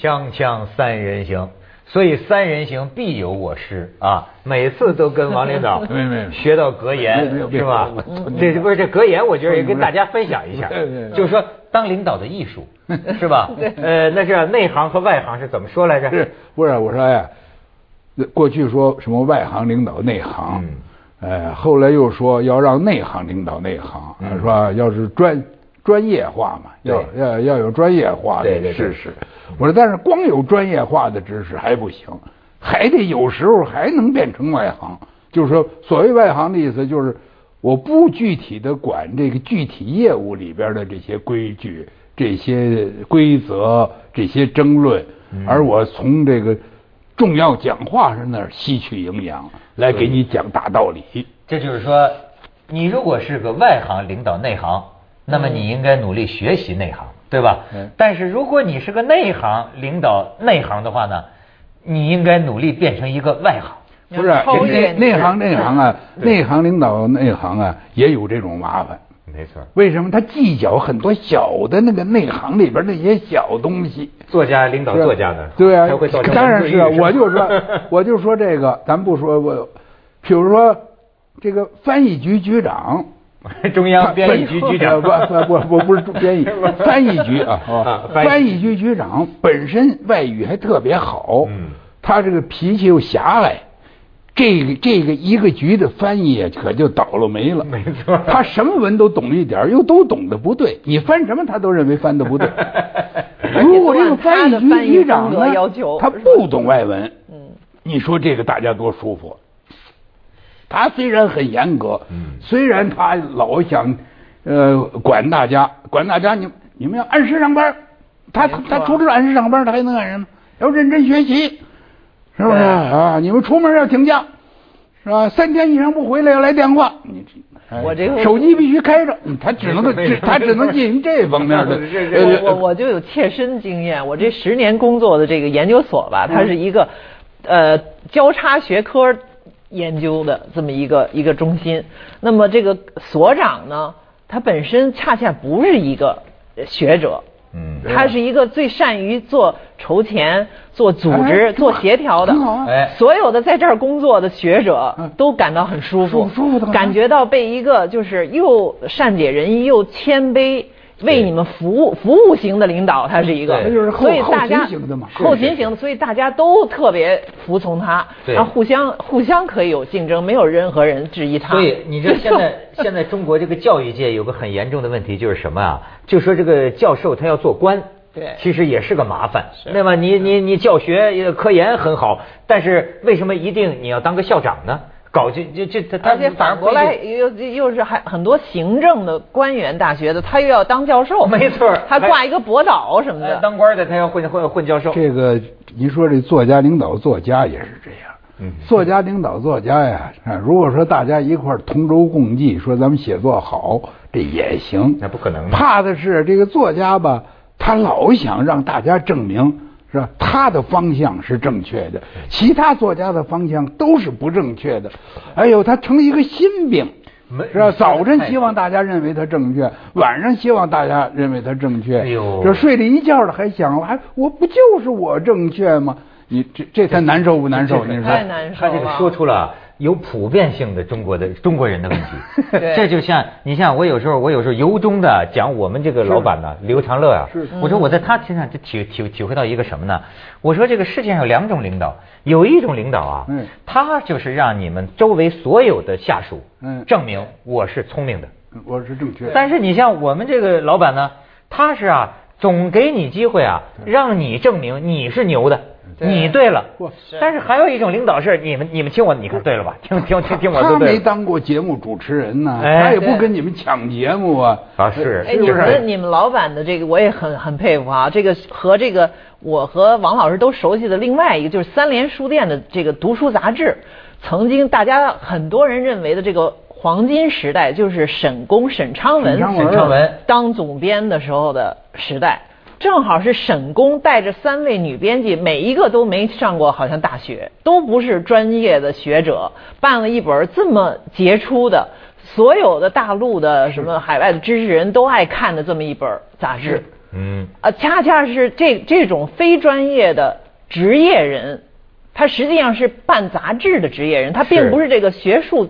锵锵三人行，所以三人行必有我师啊！每次都跟王领导 学到格言是吧？这不是这格言，我觉得也跟大家分享一下，就是说当领导的艺术 是吧？呃，那是内行和外行是怎么说来着？是不是？我说呀，过去说什么外行领导内行，呃，后来又说要让内行领导内行，是吧？要是专专业化嘛，要要要有专业化的知识。我说，但是光有专业化的知识还不行，还得有时候还能变成外行。就是说，所谓外行的意思，就是我不具体的管这个具体业务里边的这些规矩、这些规则、这些争论，而我从这个重要讲话上那儿吸取营养，来给你讲大道理。这就是说，你如果是个外行领导内行，那么你应该努力学习内行。对吧？但是如果你是个内行领导内行的话呢，你应该努力变成一个外行。不是内内行内行啊，内行领导内行啊，也有这种麻烦。没错。为什么他计较很多小的那个内行里边那些小东西？作家领导作家呢？对啊，当然是啊。我就说，我就说这个，咱不说我，比如说这个翻译局局长。中央编译局局长不不不不不是编译 翻译局啊，翻译局局长本身外语还特别好，他这个脾气又狭隘，这个这个一个局的翻译可就倒了霉了。没错，他什么文都懂一点，又都懂得不对，你翻什么他都认为翻的不对。如果这个翻译局局长呢，他不懂外文，你说这个大家多舒服。他虽然很严格，嗯虽然他老想呃管大家，管大家，你你们要按时上班，他他除了按时上班，他还能干什么？要认真学习，是不是啊？你们出门要请假，是吧？三天以上不回来要来电话，你我这个手机必须开着，他只能 他只能进行这方面的。我我就有切身经验，我这十年工作的这个研究所吧，它是一个呃交叉学科。研究的这么一个一个中心，那么这个所长呢，他本身恰恰不是一个学者，嗯，他是一个最善于做筹钱、做组织、做协调的，哎，所有的在这儿工作的学者都感到很舒服，舒服的，感觉到被一个就是又善解人意又谦卑。为你们服务，服务型的领导，他是一个，所以大家后勤型的，所以大家都特别服从他，然后互相互相可以有竞争，没有任何人质疑他。所以你这现在 现在中国这个教育界有个很严重的问题就是什么啊？就说这个教授他要做官，对，其实也是个麻烦，那么？你你你教学科研很好，但是为什么一定你要当个校长呢？搞这这这，而且反过来又又是还很多行政的官员，大学的他又要当教授，没错，他挂一个博导什么的，当官的他要混混混教授。这个你说这作家领导作家也是这样，嗯，作家领导作家呀，如果说大家一块同舟共济，说咱们写作好，这也行，那不可能。怕的是这个作家吧，他老想让大家证明。是吧？他的方向是正确的，其他作家的方向都是不正确的。哎呦，他成了一个心病，是吧？早晨希望大家认为他正确，晚上希望大家认为他正确。哎呦，这睡了一觉了还想，还我不就是我正确吗？你这这才难受不难受？你说太难受他这个说出了。有普遍性的中国的 中国人的问题，这就像你像我有时候我有时候由衷的讲我们这个老板呢刘长乐啊，我说我在他身上就体体体会到一个什么呢？我说这个世界上有两种领导，有一种领导啊，他就是让你们周围所有的下属证明我是聪明的，我是正确。但是你像我们这个老板呢，他是啊总给你机会啊，让你证明你是牛的。你对了，但是还有一种领导是你们你们听我，你看对了吧？听听听听我他没当过节目主持人呢，他也不跟你们抢节目啊。啊是，哎，你们你们老板的这个我也很很佩服啊。这个和这个我和王老师都熟悉的另外一个就是三联书店的这个读书杂志，曾经大家很多人认为的这个黄金时代，就是沈工沈昌文沈昌文当总编的时候的时代。正好是沈工带着三位女编辑，每一个都没上过好像大学，都不是专业的学者，办了一本这么杰出的，所有的大陆的什么海外的知识人都爱看的这么一本杂志。嗯，啊，恰恰是这这种非专业的职业人，他实际上是办杂志的职业人，他并不是这个学术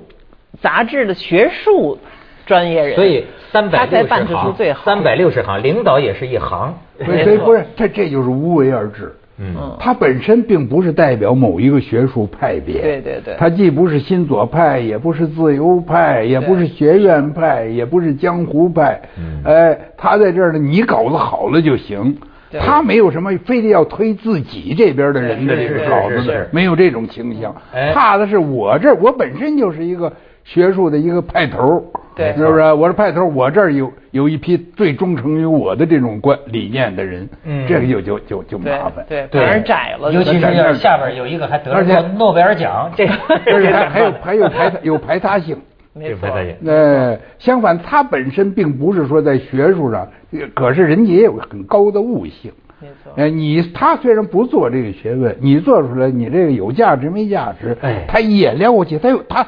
杂志的学术专业人。所以三百六十行，三百六十行，领导也是一行。所以不是，他这就是无为而治。嗯，他本身并不是代表某一个学术派别，对对对，他既不是新左派，也不是自由派，也不是学院派，也不是江湖派，嗯，哎，他在这儿呢，你稿子好了就行，他没有什么非得要推自己这边的人的这个稿子的，没有这种倾向，怕的是我这我本身就是一个。学术的一个派头，对，是不是？我是派头，我这儿有有一批最忠诚于我的这种观理念的人，嗯，这个就就就就麻烦，对，反而窄了。尤其是要下边有一个还得了诺贝尔奖，这个 而且还有还有排有排他性，没错。呃，相反，他本身并不是说在学术上，可是人家也有很高的悟性，没错。哎，你他虽然不做这个学问，你做出来，你这个有价值没价值？哎，他一眼撩过去，他有他。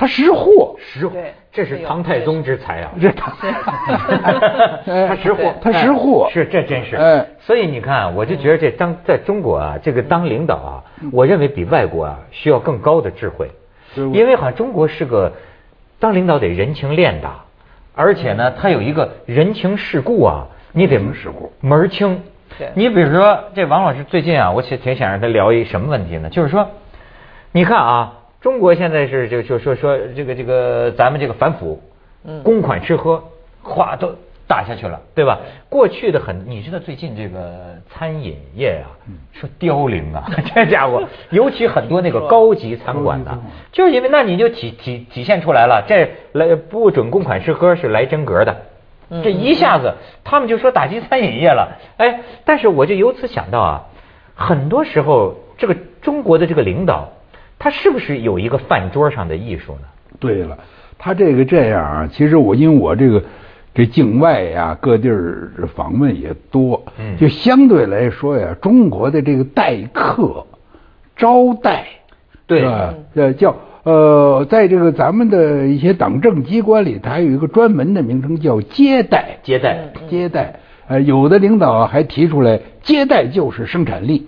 他识货，识货，这是唐太宗之才啊！这 他，他识货，他识货，是这真是。哎，所以你看，我就觉得这当在中国啊，这个当领导啊，我认为比外国啊需要更高的智慧，因为好像中国是个当领导得人情练达，而且呢，他有一个人情世故啊，你得门门儿清。你比如说这王老师最近啊，我挺挺想让他聊一什么问题呢？就是说，你看啊。中国现在是就就说说这个这个咱们这个反腐，公款吃喝，哗都打下去了，对吧？过去的很，你知道最近这个餐饮业啊，说凋零啊，这家伙，尤其很多那个高级餐馆的，就是因为那你就体体体现出来了，这来不准公款吃喝是来真格的，这一下子他们就说打击餐饮业了，哎，但是我就由此想到啊，很多时候这个中国的这个领导。他是不是有一个饭桌上的艺术呢？对了，他这个这样啊，其实我因为我这个这境外呀各地儿访问也多，嗯，就相对来说呀，中国的这个待客招待，对吧？呃，叫呃，在这个咱们的一些党政机关里，它还有一个专门的名称叫接待，接待，接待。呃，有的领导还提出来，接待就是生产力。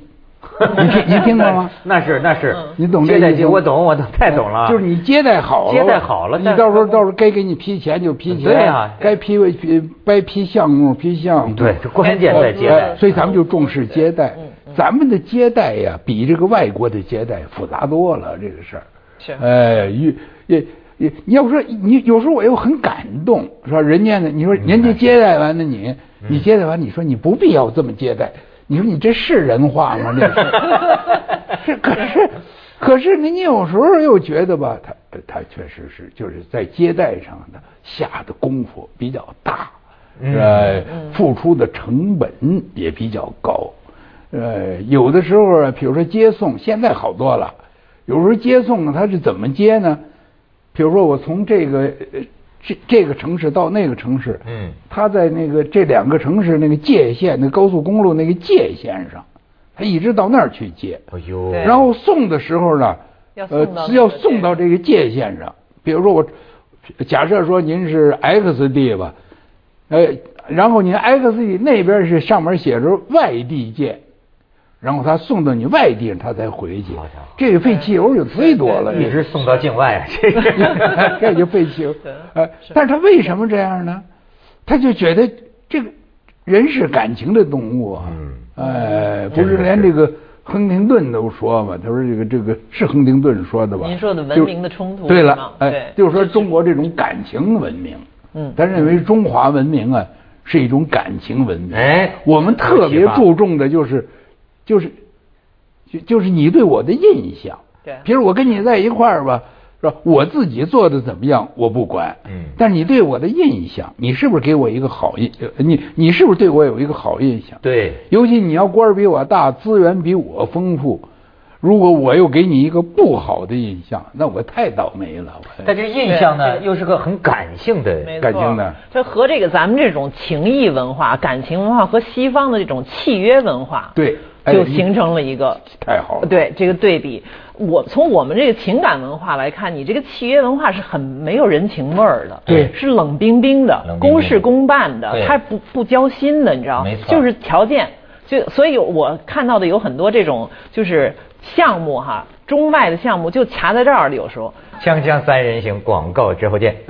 你听你听过吗？那是那是，你懂接待我懂我懂太懂了。就是你接待好了，接待好了，你到时候到时候该给你批钱就批钱，对呀，该批批该批项目批项目。对，这关键在接待，所以咱们就重视接待。咱们的接待呀，比这个外国的接待复杂多了。这个事儿，是哎，也也也，你要说你有时候我又很感动，是吧人家呢，你说人家接待完了你，你接待完你说你不必要这么接待。你说你这是人话吗？这 是，可是，可是你有时候又觉得吧，他他确实是就是在接待上的下的功夫比较大，呃，付出的成本也比较高，呃，有的时候啊，比如说接送，现在好多了，有时候接送呢，他是怎么接呢？比如说我从这个。这这个城市到那个城市，嗯，他在那个这两个城市那个界限，那高速公路那个界限上，他一直到那儿去接。哎呦，然后送的时候呢，呃，要送到这个界限上。比如说我，假设说您是 X 地吧，呃，然后您 X 地那边是上面写着外地界。然后他送到你外地，他才回去。这个费汽油就忒多了，一直送到境外，这 这就费汽油。呃，但是他为什么这样呢？他就觉得这个人是感情的动物啊。哎，不是连这个亨廷顿都说嘛？他说这个这个是亨廷顿说的吧？您说的文明的冲突。对了，哎，就是说中国这种感情文明。嗯。他认为中华文明啊是一种感情文明。哎，我们特别注重的就是。就是，就就是你对我的印象，对，比如我跟你在一块儿吧，是吧？我自己做的怎么样，我不管，嗯，但是你对我的印象，你是不是给我一个好印？你你是不是对我有一个好印象？对，尤其你要官儿比我大，资源比我丰富，如果我又给你一个不好的印象，那我太倒霉了。但这印象呢，又是个很感性的，感情的。这和这个咱们这种情谊文化、感情文化和西方的这种契约文化，对，就形成了一个太好了。对这个对比，我从我们这个情感文化来看，你这个契约文化是很没有人情味儿的，对，是冷冰冰的，公事公办的，它不不交心的，你知道吗？没错，就是条件。就所以，我看到的有很多这种就是项目哈，中外的项目就卡在这儿了。有时候，锵锵三人行广告之后见。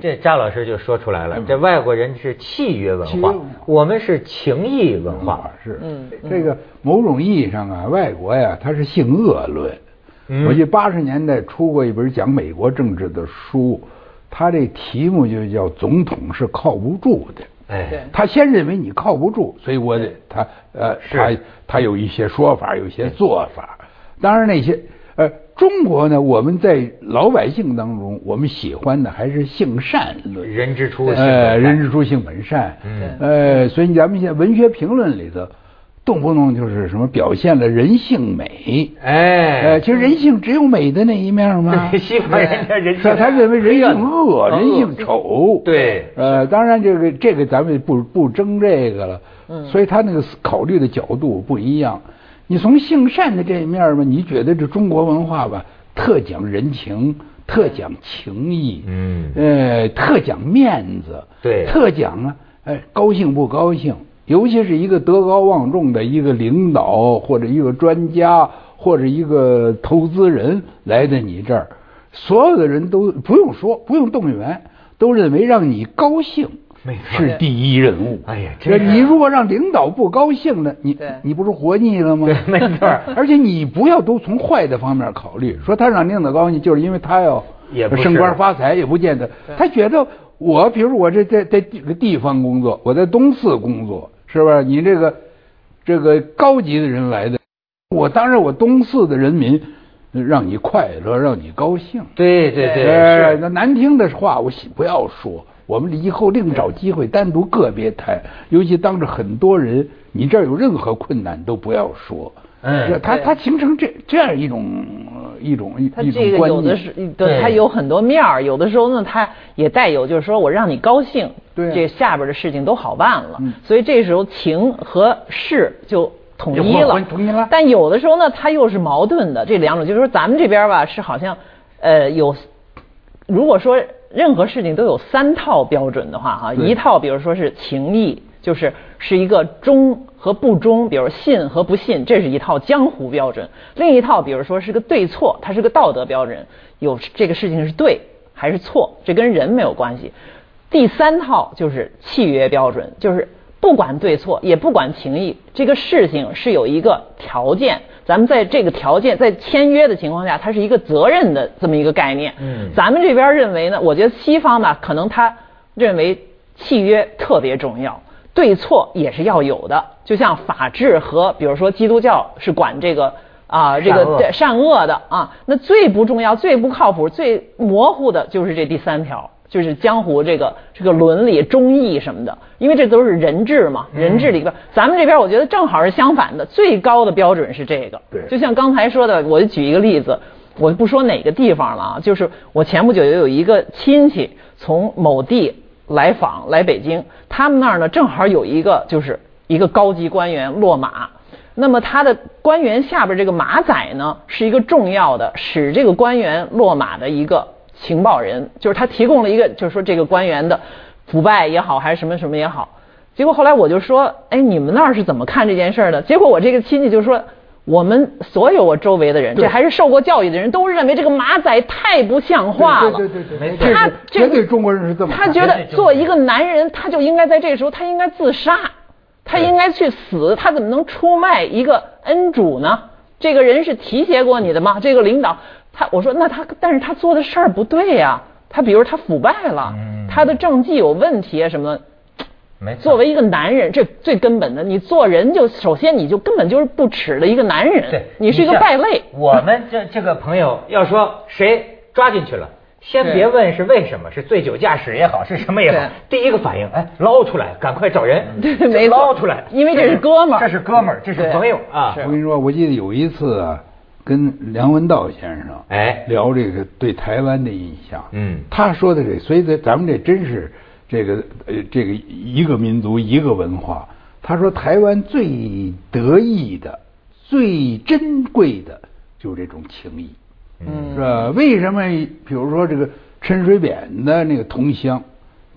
这张老师就说出来了，这外国人是契约文化，我们是情谊文化。是，嗯，这个某种意义上啊，外国呀，它是性恶论。我记得八十年代出过一本讲美国政治的书，他这题目就叫“总统是靠不住的”。哎，他先认为你靠不住，所以我得他呃，他他有一些说法，有一些做法。当然那些呃，中国呢，我们在老百姓当中，我们喜欢的还是性善论，人之初，呃，人之初性本善。嗯，呃，所以咱们现在文学评论里头。动不动就是什么表现了人性美，哎，呃其实人性只有美的那一面吗？西方人家人性，他认为人性恶，人性丑。对，呃，当然这个这个咱们不不争这个了。嗯，所以他那个考虑的角度不一样。你从性善的这一面吧，你觉得这中国文化吧，特讲人情，特讲情义，嗯，呃，特讲面子，对，特讲啊，哎，高兴不高兴。尤其是一个德高望重的一个领导，或者一个专家，或者一个投资人来到你这儿，所有的人都不用说，不用动员，都认为让你高兴是第一任务。哎呀，这你如果让领导不高兴了，你你不是活腻了吗？没错。而且你不要都从坏的方面考虑，说他让领导高兴，就是因为他要升官发财，也不见得。他觉得我，比如我这在在这个地方工作，我在东四工作。是吧？你这个这个高级的人来的，我当然我东四的人民让你快乐，让你高兴。对对对，那难听的话我不要说，我们以后另找机会单独个别谈，尤其当着很多人，你这儿有任何困难都不要说。嗯，他他形成这这样一种一种一种这个有的是，对，他有很多面儿，有的时候呢，他也带有就是说我让你高兴，对，这下边的事情都好办了，所以这时候情和事就统一了，统一了。但有的时候呢，它又是矛盾的，这两种就是说咱们这边吧是好像呃有，如果说任何事情都有三套标准的话哈，一套比如说是情义。就是是一个忠和不忠，比如信和不信，这是一套江湖标准；另一套，比如说是个对错，它是个道德标准，有这个事情是对还是错，这跟人没有关系。第三套就是契约标准，就是不管对错，也不管情义，这个事情是有一个条件，咱们在这个条件在签约的情况下，它是一个责任的这么一个概念。嗯，咱们这边认为呢，我觉得西方吧，可能他认为契约特别重要。对错也是要有的，就像法治和比如说基督教是管这个啊这个善恶的啊，那最不重要、最不靠谱、最模糊的就是这第三条，就是江湖这个这个伦理忠义什么的，因为这都是人治嘛，人治里边，咱们这边我觉得正好是相反的，最高的标准是这个。对，就像刚才说的，我就举一个例子，我不说哪个地方了啊，就是我前不久有一个亲戚从某地。来访来北京，他们那儿呢正好有一个就是一个高级官员落马，那么他的官员下边这个马仔呢是一个重要的使这个官员落马的一个情报人，就是他提供了一个就是说这个官员的腐败也好还是什么什么也好，结果后来我就说，哎，你们那儿是怎么看这件事儿的？结果我这个亲戚就说。我们所有我周围的人，这还是受过教育的人，都认为这个马仔太不像话了。对对对。他绝对中国人是这么。他觉得做一个男人，他就应该在这个时候，他应该自杀，他应该去死，他怎么能出卖一个恩主呢？这个人是提携过你的吗？这个领导，他我说那他，但是他做的事儿不对呀。他比如他腐败了，他的政绩有问题啊什么。作为一个男人，这最根本的，你做人就首先你就根本就是不耻的一个男人，对，你是一个败类。我们这这个朋友要说谁抓进去了，先别问是为什么，是醉酒驾驶也好，是什么也好，第一个反应，哎，捞出来，赶快找人，对，没捞出来，因为这是哥们儿，这是哥们儿，这是朋友啊。我跟你说，我记得有一次啊，跟梁文道先生哎。聊这个对台湾的印象，嗯，他说的这，所以这咱们这真是这个呃这个一个民族一个文化。他说台湾最得意的、最珍贵的，就是这种情谊。嗯，是吧？为什么？比如说这个陈水扁的那个同乡，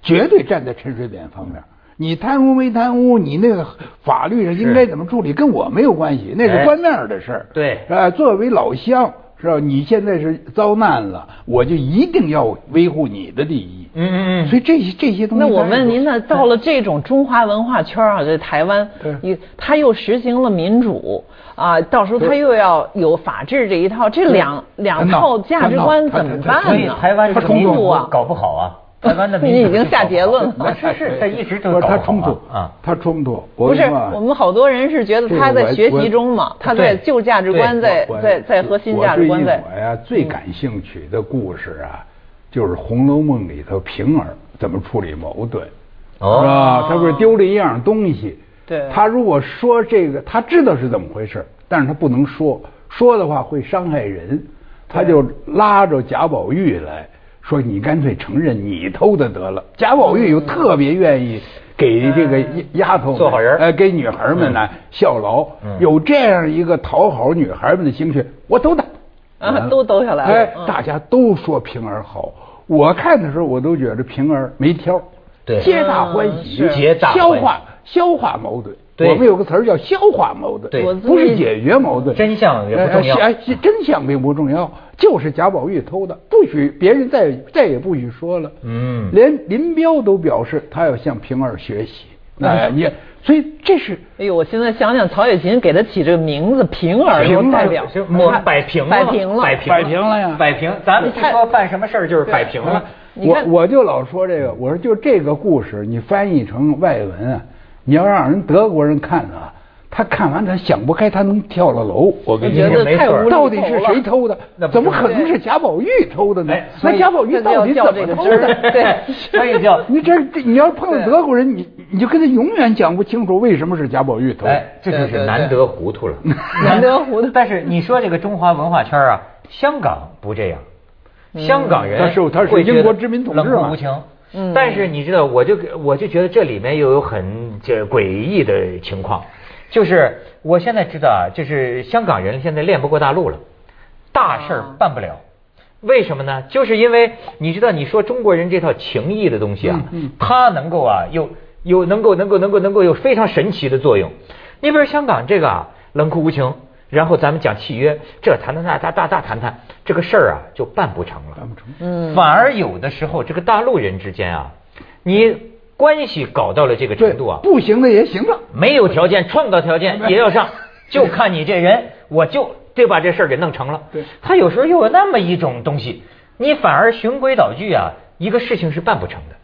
绝对站在陈水扁方面。你贪污没贪污？你那个法律上应该怎么处理？跟我没有关系，那是官面的事儿。对，啊，作为老乡，是吧？你现在是遭难了，我就一定要维护你的利益。嗯嗯嗯。所以这些这些东西。那我问您呢？到了这种中华文化圈啊，在台湾，对，他又实行了民主。啊，到时候他又要有法治这一套，这两两套价值观怎么办呢？所以台湾他冲突啊，搞不好啊。台湾的 你已经下结论了，是是，他一直都他冲突啊，他冲突。不是，我们好多人是觉得他在学习中嘛，他在旧价值观在在在和新价值观在。我呀最感兴趣的故事啊，就是《红楼梦》里头平儿怎么处理矛盾，是吧？他不是丢了一样东西。对，他如果说这个，他知道是怎么回事，但是他不能说，说的话会伤害人，他就拉着贾宝玉来说：“你干脆承认你偷的得了。”贾宝玉又特别愿意给这个丫头做好人，哎，给女孩们呢效劳，有这样一个讨好女孩们的心血，我偷的啊，都兜下来了。哎，大家都说平儿好，我看的时候我都觉得平儿没挑，对，皆大欢喜，皆大消化。消化矛盾，我们有个词儿叫消化矛盾，不是解决矛盾。真相也不重要，哎真相并不重要，就是贾宝玉偷的，不许别人再再也不许说了。嗯，连林彪都表示他要向平儿学习。哎，你所以这是，哎呦，我现在想想，曹雪芹给他起这个名字平儿，代表摆平了，摆平了，摆平了呀，摆平。咱们一说办什么事儿就是摆平了。我我就老说这个，我说就这个故事，你翻译成外文啊。你要让人德国人看啊，他看完他想不开，他能跳了楼。我跟你说，到底是谁偷的？怎么可能是贾宝玉偷的呢？那贾宝玉到底怎么偷的？对，所以叫你这你要碰到德国人，你你就跟他永远讲不清楚为什么是贾宝玉偷。哎，这就是难得糊涂了，难得糊涂。但是你说这个中华文化圈啊，香港不这样，香港人他是他是英国殖民统治冷酷无情。嗯，但是你知道，我就我就觉得这里面又有很这诡异的情况，就是我现在知道啊，就是香港人现在练不过大陆了，大事办不了，为什么呢？就是因为你知道，你说中国人这套情谊的东西啊，它能够啊，有有能够能够能够能够有非常神奇的作用。你比如香港这个啊，冷酷无情。然后咱们讲契约，这谈谈那大大大谈谈，这个事儿啊就办不成了。办不成。嗯。反而有的时候，这个大陆人之间啊，你关系搞到了这个程度啊，不行的也行了。没有条件，创造条件也要上，就看你这人，我就得把这事儿给弄成了。对。他有时候又有那么一种东西，你反而循规蹈矩啊，一个事情是办不成的。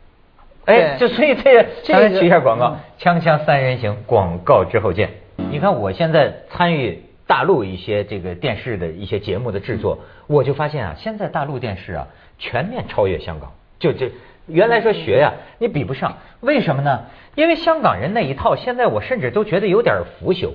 哎，就所以这个，咱取一下广告，锵锵三人行，广告之后见。你看我现在参与。大陆一些这个电视的一些节目的制作，我就发现啊，现在大陆电视啊全面超越香港，就这原来说学呀，你比不上，为什么呢？因为香港人那一套，现在我甚至都觉得有点腐朽，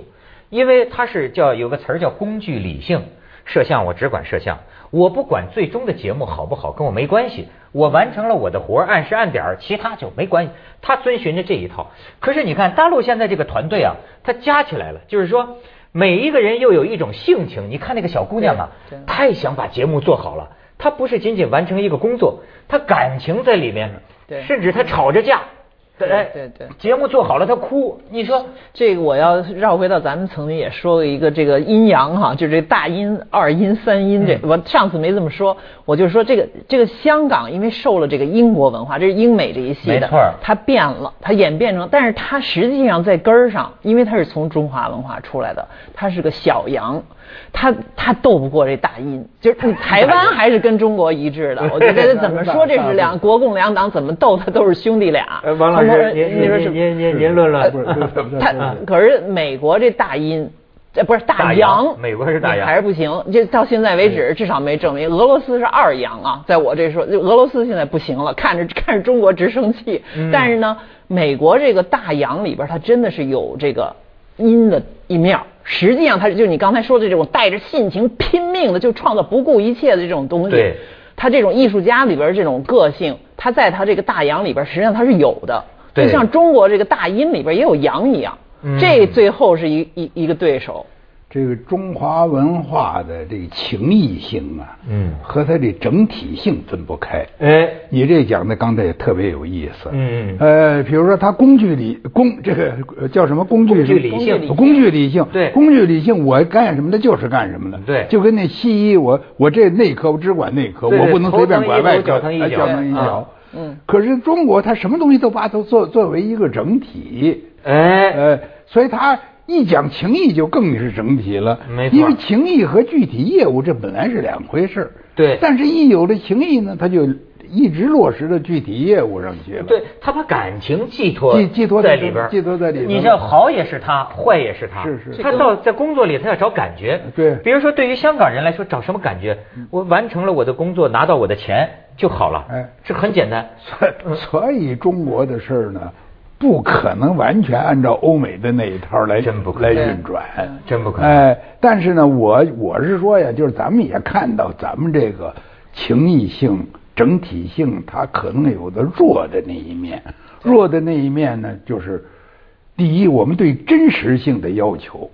因为他是叫有个词儿叫工具理性，摄像我只管摄像，我不管最终的节目好不好，跟我没关系，我完成了我的活按时按点儿，其他就没关系。他遵循着这一套，可是你看大陆现在这个团队啊，他加起来了，就是说。每一个人又有一种性情，你看那个小姑娘啊，太想把节目做好了。她不是仅仅完成一个工作，她感情在里面，甚至她吵着架。对对对，节目做好了他哭，你说这个我要绕回到咱们曾经也说过一个这个阴阳哈，就是这大阴、二阴、三阴这，我上次没这么说，我就说这个这个香港因为受了这个英国文化，这是英美这一系的，没错，它变了，它演变成，但是它实际上在根儿上，因为它是从中华文化出来的，它是个小阳。他他斗不过这大阴，就是台湾还是跟中国一致的。我觉得怎么说这是两国共两党怎么斗他都是兄弟俩。王老师，您您您您您论论。他可是美国这大阴这不是大洋，美国是大洋，还是不行。这到现在为止，至少没证明。俄罗斯是二洋啊，在我这说，俄罗斯现在不行了，看着看着中国直生气。但是呢，美国这个大洋里边，它真的是有这个阴的一面。实际上，他就你刚才说的这种带着性情拼命的就创造不顾一切的这种东西。对。他这种艺术家里边这种个性，他在他这个大洋里边，实际上他是有的。就像中国这个大阴里边也有阳一样。这最后是一一一个对手。这个中华文化的这个情义性啊，嗯，和它的整体性分不开。哎，你这讲的刚才也特别有意思。嗯呃，比如说它工具理工这个叫什么工具理性？工具理性。对。工具理性，我干什么的就是干什么的。对。就跟那西医，我我这内科我只管内科，我不能随便管外科。脚疼一脚。脚疼一脚。嗯。可是中国，它什么东西都把它作作为一个整体。哎。呃，所以它。一讲情义就更是整体了，没错。因为情义和具体业务这本来是两回事对。但是，一有了情义呢，他就一直落实到具体业务上去了。对他把感情寄托寄寄托在里边，寄托在里边。你像好也是他，坏也是他。是是。他到在工作里，他要找感觉。对。比如说，对于香港人来说，找什么感觉？我完成了我的工作，拿到我的钱就好了。哎，这很简单。所所以，中国的事儿呢。不可能完全按照欧美的那一套来来运转，真不可能。哎，但是呢，我我是说呀，就是咱们也看到咱们这个情谊性、整体性，它可能有的弱的那一面。弱的那一面呢，就是第一，我们对真实性的要求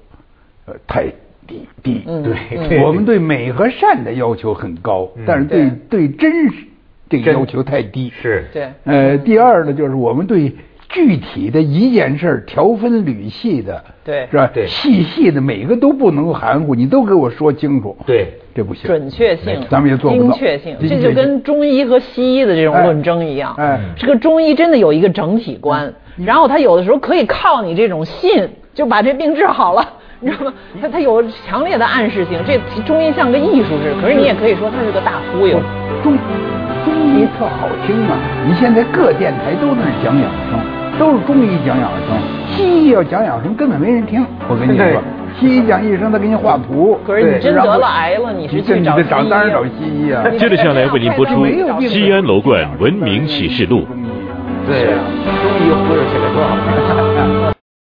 呃太低低。对，我们对美和善的要求很高，但是对对真实这个要求太低。是。对。呃，第二呢，就是我们对。具体的一件事条分缕析的，对，是吧？对，细细的每个都不能含糊，你都给我说清楚。对，这不行。准确性，咱们也做不到。精确性，这就跟中医和西医的这种论争一样。哎，这个中医真的有一个整体观，然后他有的时候可以靠你这种信就把这病治好了，你知道吗？他他有强烈的暗示性，这中医像个艺术似的，可是你也可以说他是个大忽悠。中中医特好听啊！你现在各电台都在讲养生。都是中医讲养生，西医要讲养生根本没人听。我跟你说，西医讲医生，他给你画图。可是你真得了癌了，你是去找西医？当然找西医啊。接着下来为您播出《西安楼冠文明启示录》。对，中医忽悠起来多好。